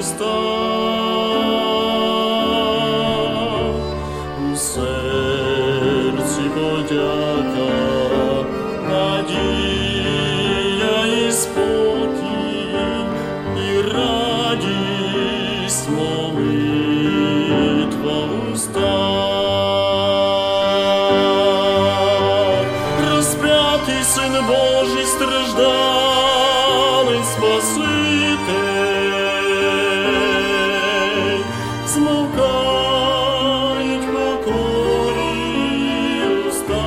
Христа. У серці подяка, надія і спокій, і радість Син Божий страждалий Спаситель, змовкають покорі уста.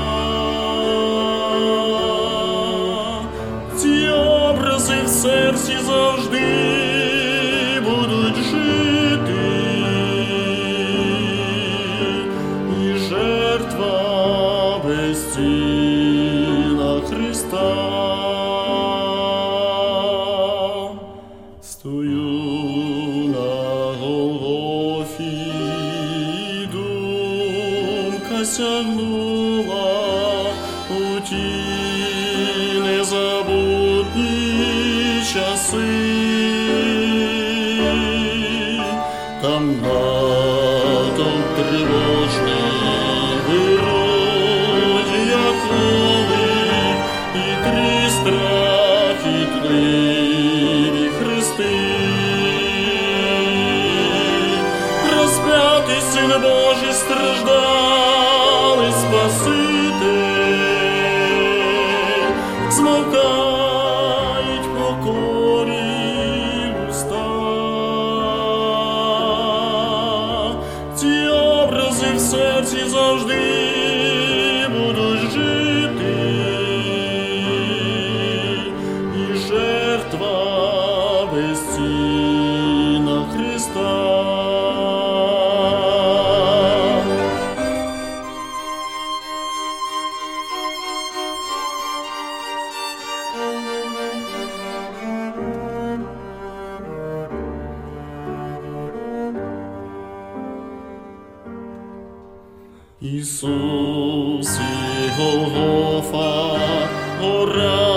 Ці образи в серці завжди будуть жити, і жертва безцінна Христа. Стою на Голгофі, і думка сягнула у ті незабутні часи. Там натовп тривожний Розп'ятий син Божий страждали, Спаситель, змовкають покорі уста. Ці образи в серці завжди Ісус і Голгофа, гора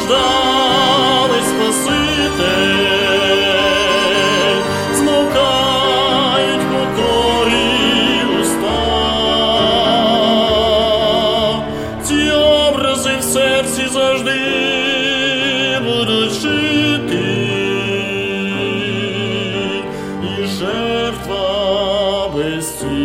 Ждали, Спаситель, змовкають покорі ці образи в серці завжди будуть жити, і жертва без ці.